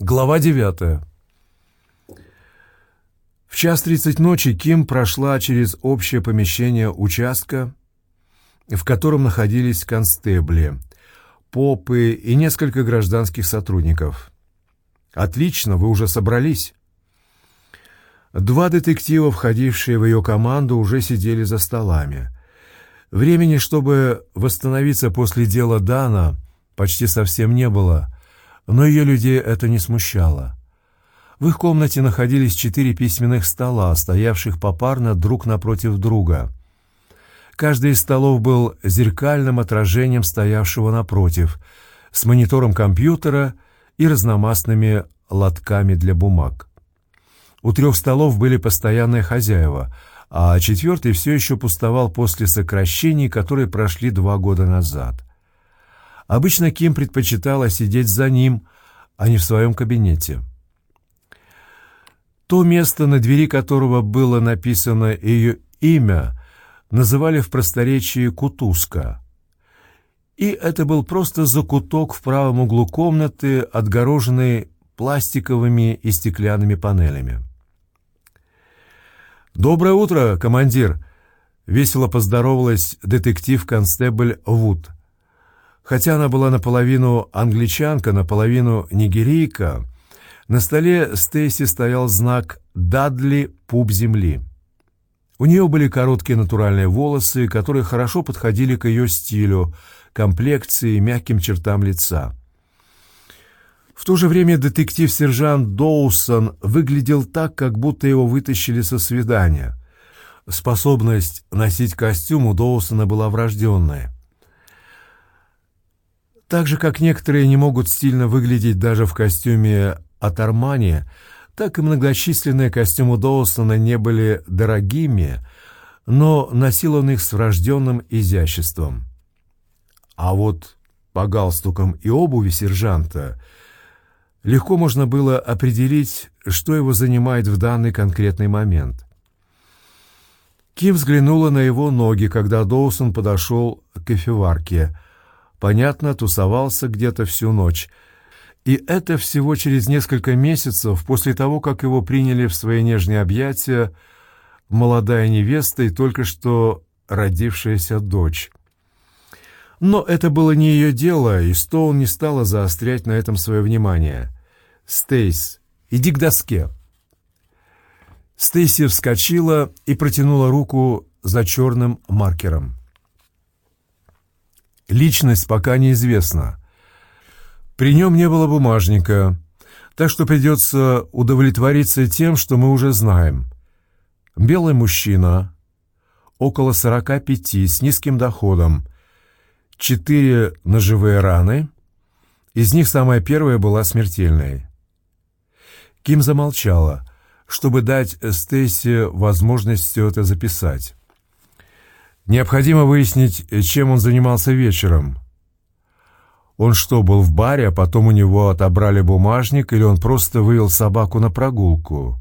Глава девятая. В час тридцать ночи Ким прошла через общее помещение участка, в котором находились констебли, попы и несколько гражданских сотрудников. «Отлично, вы уже собрались». Два детектива, входившие в ее команду, уже сидели за столами. Времени, чтобы восстановиться после дела Дана, почти совсем не было — но ее людей это не смущало. В их комнате находились четыре письменных стола, стоявших попарно друг напротив друга. Каждый из столов был зеркальным отражением стоявшего напротив, с монитором компьютера и разномастными лотками для бумаг. У трех столов были постоянные хозяева, а четвертый все еще пустовал после сокращений, которые прошли два года назад. Обычно Ким предпочитала сидеть за ним, а не в своем кабинете. То место, на двери которого было написано ее имя, называли в просторечии «Кутузка». И это был просто закуток в правом углу комнаты, отгороженный пластиковыми и стеклянными панелями. «Доброе утро, командир!» — весело поздоровалась детектив-констебль Вуд — Хотя она была наполовину англичанка, наполовину нигерийка, на столе Стейси стоял знак «Дадли. Пуп земли». У нее были короткие натуральные волосы, которые хорошо подходили к ее стилю, комплекции и мягким чертам лица. В то же время детектив-сержант Доусон выглядел так, как будто его вытащили со свидания. Способность носить костюм у Доусона была врожденная. Так же, как некоторые не могут стильно выглядеть даже в костюме от Армани, так и многочисленные костюмы Доусона не были дорогими, но носил он их с врожденным изяществом. А вот по галстукам и обуви сержанта легко можно было определить, что его занимает в данный конкретный момент. Ким взглянула на его ноги, когда Доусон подошел к кофеварке – понятно, тусовался где-то всю ночь. И это всего через несколько месяцев после того, как его приняли в свои нежные объятия молодая невеста и только что родившаяся дочь. Но это было не ее дело, и Стоун не стала заострять на этом свое внимание. «Стейс, иди к доске». Стейси вскочила и протянула руку за черным маркером. Личность пока неизвестна. При нем не было бумажника, так что придется удовлетвориться тем, что мы уже знаем. Белый мужчина, около 45, с низким доходом, четыре ножевые раны, из них самая первая была смертельной. Ким замолчала, чтобы дать Стейси возможность все это записать. Необходимо выяснить, чем он занимался вечером. Он что, был в баре, а потом у него отобрали бумажник, или он просто вывел собаку на прогулку?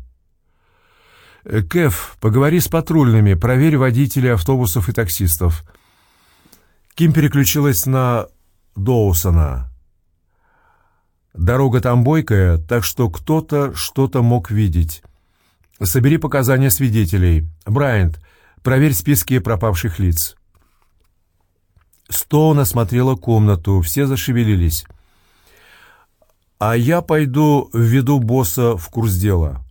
«Кэф, поговори с патрульными, проверь водителей автобусов и таксистов». Ким переключилась на Доусона. «Дорога там бойкая, так что кто-то что-то мог видеть. Собери показания свидетелей. Брайант, Проверь списки пропавших лиц». Стоун осмотрела комнату, все зашевелились. «А я пойду введу босса в курс дела».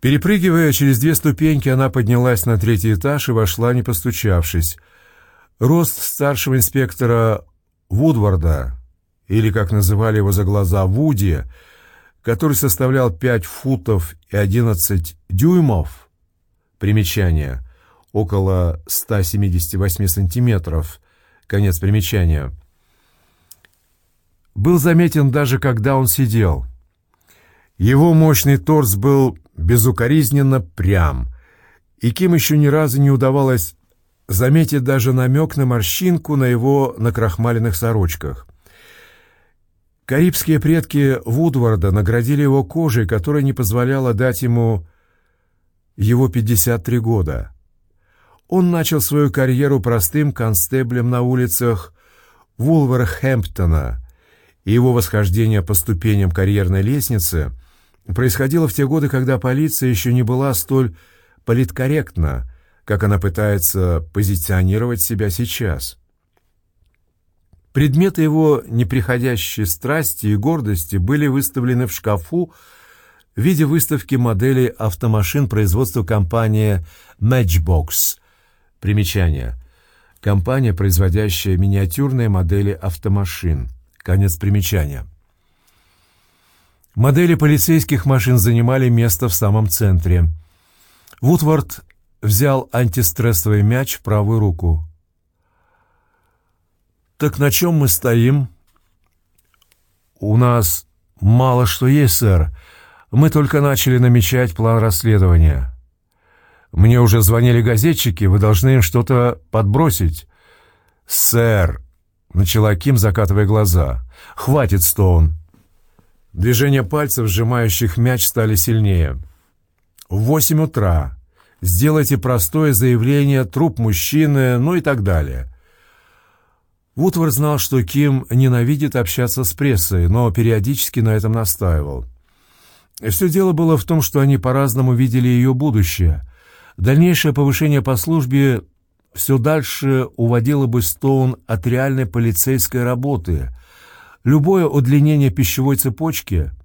Перепрыгивая через две ступеньки, она поднялась на третий этаж и вошла, не постучавшись. Рост старшего инспектора Вудварда, или, как называли его за глаза, Вуди, который составлял пять футов и одиннадцать дюймов, Примечание. Около 178 сантиметров. Конец примечания. Был заметен даже когда он сидел. Его мощный торс был безукоризненно прям, и Ким еще ни разу не удавалось заметить даже намек на морщинку на его накрахмаленных сорочках. Карибские предки Вудварда наградили его кожей, которая не позволяла дать ему его 53 года. Он начал свою карьеру простым констеблем на улицах Вулверхэмптона и его восхождение по ступеням карьерной лестницы происходило в те годы, когда полиция еще не была столь политкорректна, как она пытается позиционировать себя сейчас. Предметы его неприходящей страсти и гордости были выставлены в шкафу в виде выставки моделей автомашин производства компании Matchbox. Примечание. Компания, производящая миниатюрные модели автомашин. Конец примечания. Модели полицейских машин занимали место в самом центре. Вудвард взял антистрессовый мяч в правую руку. «Так на чем мы стоим?» «У нас мало что есть, сэр. Мы только начали намечать план расследования. Мне уже звонили газетчики, вы должны им что-то подбросить». «Сэр», — начала Ким, закатывая глаза, — «хватит, Стоун». Движения пальцев, сжимающих мяч, стали сильнее. В восемь утра сделайте простое заявление, труп мужчины, ну и так далее. Вудвард знал, что Ким ненавидит общаться с прессой, но периодически на этом настаивал. Все дело было в том, что они по-разному видели ее будущее. Дальнейшее повышение по службе все дальше уводило бы Стоун от реальной полицейской работы. Любое удлинение пищевой цепочки —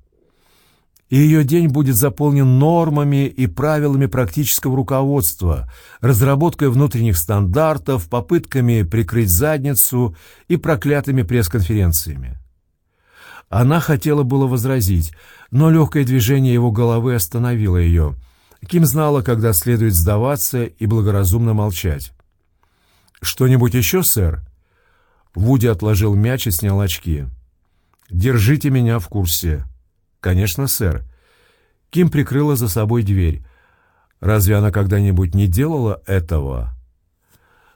и ее день будет заполнен нормами и правилами практического руководства, разработкой внутренних стандартов, попытками прикрыть задницу и проклятыми пресс-конференциями. Она хотела было возразить, но легкое движение его головы остановило ее. Ким знала, когда следует сдаваться и благоразумно молчать. «Что-нибудь еще, сэр?» Вуди отложил мяч и снял очки. «Держите меня в курсе». «Конечно, сэр». Ким прикрыла за собой дверь. Разве она когда-нибудь не делала этого?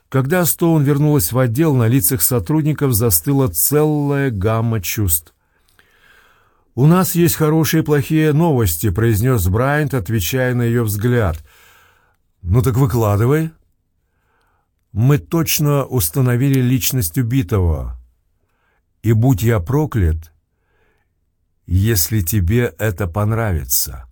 Когда Стоун вернулась в отдел, на лицах сотрудников застыла целая гамма чувств. «У нас есть хорошие и плохие новости», — произнес Брайант, отвечая на ее взгляд. «Ну так выкладывай». «Мы точно установили личность убитого. И будь я проклят, если тебе это понравится».